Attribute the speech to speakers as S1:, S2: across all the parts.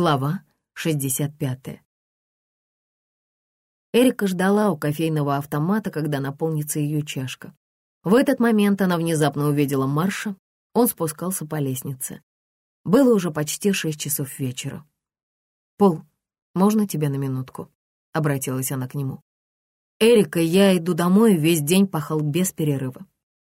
S1: Глава 65. Эрика ждала у кофейного автомата, когда наполнится ее чашка. В этот момент она внезапно увидела Марша. Он спускался по лестнице. Было уже почти шесть часов вечера. «Пол, можно тебя на минутку?» — обратилась она к нему. «Эрика, я иду домой, весь день пахал без перерыва.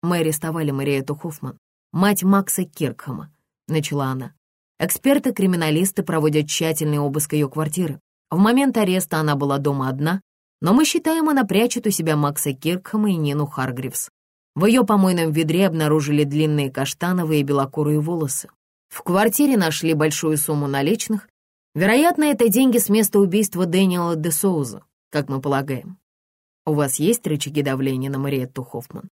S1: Мы арестовали Мариэту Хоффман, мать Макса Киркхама», — начала она. Эксперты-криминалисты проводят тщательный обыск ее квартиры. В момент ареста она была дома одна, но мы считаем, она прячет у себя Макса Киркхэма и Нину Харгривс. В ее помойном ведре обнаружили длинные каштановые и белокурые волосы. В квартире нашли большую сумму наличных. Вероятно, это деньги с места убийства Дэниела де Соуза, как мы полагаем. У вас есть рычаги давления на Мариетту Хоффман?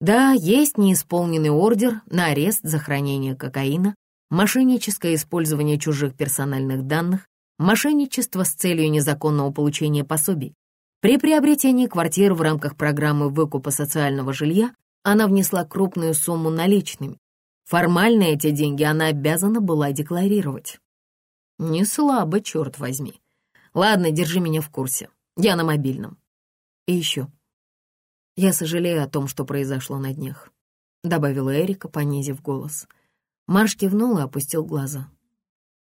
S1: Да, есть неисполненный ордер на арест за хранение кокаина мошенническое использование чужих персональных данных, мошенничество с целью незаконного получения пособий. При приобретении квартир в рамках программы выкупа социального жилья она внесла крупную сумму наличными. Формально эти деньги она обязана была декларировать. Не слабо, черт возьми. Ладно, держи меня в курсе. Я на мобильном. И еще. Я сожалею о том, что произошло на днях, добавила Эрика, понизив голос. Марш кивнул и опустил глаза.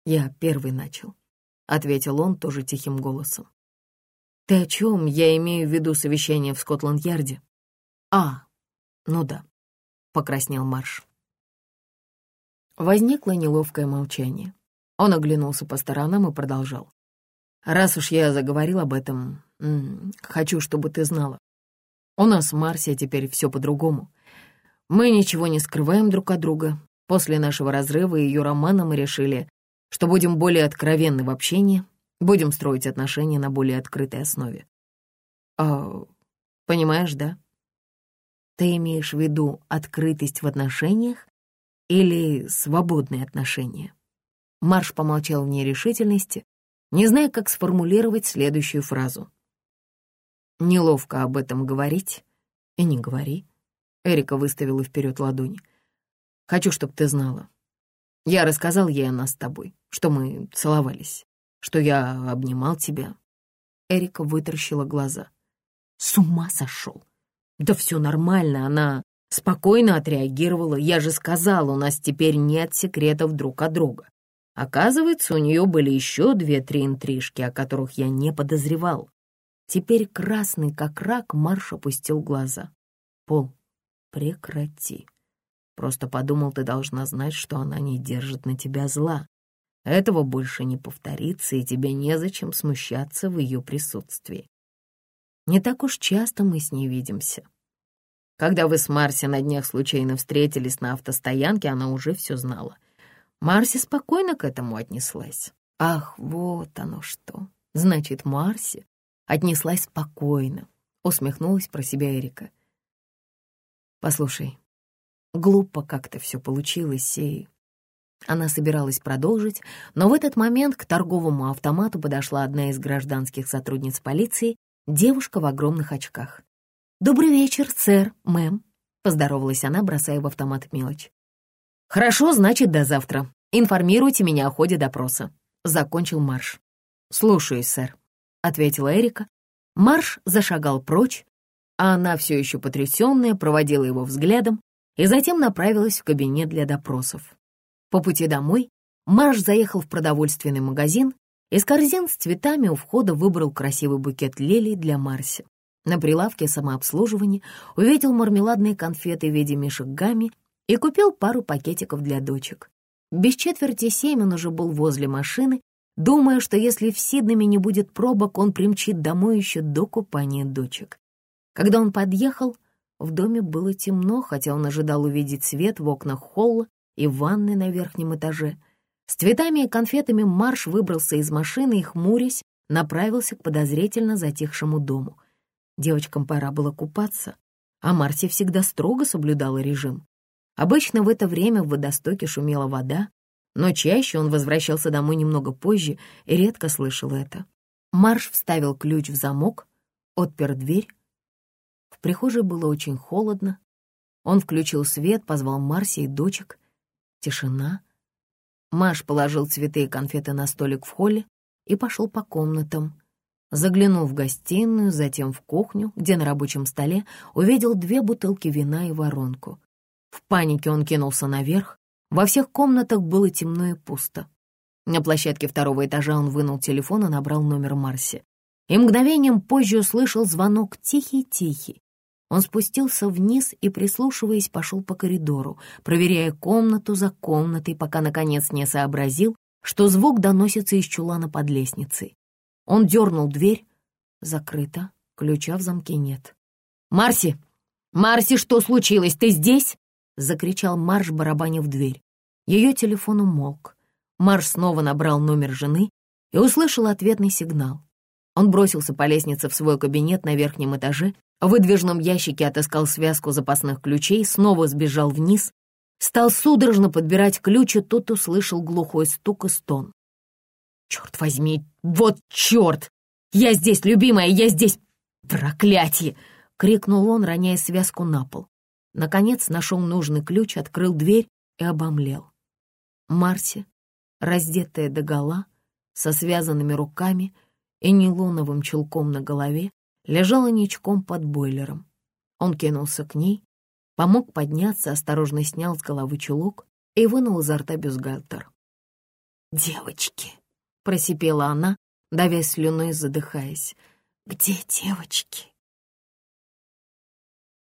S1: «Я первый начал», — ответил он тоже тихим голосом. «Ты о чем? Я имею в виду совещание в Скотланд-Ярде». «А, ну да», — покраснел Марш. Возникло неловкое молчание. Он оглянулся по сторонам и продолжал. «Раз уж я заговорил об этом, хочу, чтобы ты знала. У нас в Марсе теперь все по-другому. Мы ничего не скрываем друг от друга, После нашего разрыва и ее романа мы решили, что будем более откровенны в общении, будем строить отношения на более открытой основе. А, понимаешь, да? Ты имеешь в виду открытость в отношениях или свободные отношения? Марш помолчал в нерешительности, не зная, как сформулировать следующую фразу. Неловко об этом говорить и не говори. Эрика выставила вперед ладони — Хочу, чтобы ты знала. Я рассказал ей о нас с тобой, что мы целовались, что я обнимал тебя». Эрика вытаращила глаза. «С ума сошел! Да все нормально, она спокойно отреагировала. Я же сказал, у нас теперь нет секретов друг от друга. Оказывается, у нее были еще две-три интрижки, о которых я не подозревал. Теперь красный, как рак, Марш опустил глаза. «Пол, прекрати». Просто подумал, ты должна знать, что она не держит на тебя зла. Этого больше не повторится, и тебе незачем смущаться в ее присутствии. Не так уж часто мы с ней видимся. Когда вы с Марси на днях случайно встретились на автостоянке, она уже все знала. Марси спокойно к этому отнеслась. Ах, вот оно что. Значит, Марси отнеслась спокойно, усмехнулась про себя Эрика. Послушай, Глупо как-то все получилось, и... Она собиралась продолжить, но в этот момент к торговому автомату подошла одна из гражданских сотрудниц полиции, девушка в огромных очках. «Добрый вечер, сэр, мэм», — поздоровалась она, бросая в автомат мелочь. «Хорошо, значит, до завтра. Информируйте меня о ходе допроса», — закончил Марш. «Слушаюсь, сэр», — ответила Эрика. Марш зашагал прочь, а она, все еще потрясенная, проводила его взглядом, и затем направилась в кабинет для допросов. По пути домой Марш заехал в продовольственный магазин, из корзин с цветами у входа выбрал красивый букет лилий для Марси. На прилавке самообслуживания увидел мармеладные конфеты в виде мишек гамми и купил пару пакетиков для дочек. Без четверти семь он уже был возле машины, думая, что если в Сиднаме не будет пробок, он примчит домой еще до купания дочек. Когда он подъехал, в доме было темно, хотя он ожидал увидеть свет в окнах холла и ванны на верхнем этаже. С цветами и конфетами Марш выбрался из машины и, хмурясь, направился к подозрительно затихшему дому. Девочкам пора было купаться, а Марси всегда строго соблюдала режим. Обычно в это время в водостоке шумела вода, но чаще он возвращался домой немного позже и редко слышал это. Марш вставил ключ в замок, отпер дверь в прихожей было очень холодно. Он включил свет, позвал Марси и дочек. Тишина. Маш положил цветы и конфеты на столик в холле и пошел по комнатам. Заглянул в гостиную, затем в кухню, где на рабочем столе увидел две бутылки вина и воронку. В панике он кинулся наверх. Во всех комнатах было темно и пусто. На площадке второго этажа он вынул телефон и набрал номер Марси. И мгновением позже услышал звонок тихий-тихий. Он спустился вниз и, прислушиваясь, пошел по коридору, проверяя комнату за комнатой, пока, наконец, не сообразил, что звук доносится из чулана под лестницей. Он дернул дверь. Закрыто, ключа в замке нет. «Марси! Марси, что случилось? Ты здесь?» — закричал Марш, барабаня в дверь. Ее телефон умолк. Марш снова набрал номер жены и услышал ответный сигнал. Он бросился по лестнице в свой кабинет на верхнем этаже, в выдвижном ящике отыскал связку запасных ключей, снова сбежал вниз, стал судорожно подбирать ключ, и тут услышал глухой стук и стон. «Черт возьми, вот черт! Я здесь, любимая, я здесь! Проклятие!» — крикнул он, роняя связку на пол. Наконец нашел нужный ключ, открыл дверь и обомлел. Марси, раздетая догола, со связанными руками и нейлоновым чулком на голове, лежала ничком под бойлером. Он кинулся к ней, помог подняться, осторожно снял с головы чулок и вынул изо рта бюстгальтер. «Девочки!» — просипела она, давясь слюной, задыхаясь. «Где девочки?»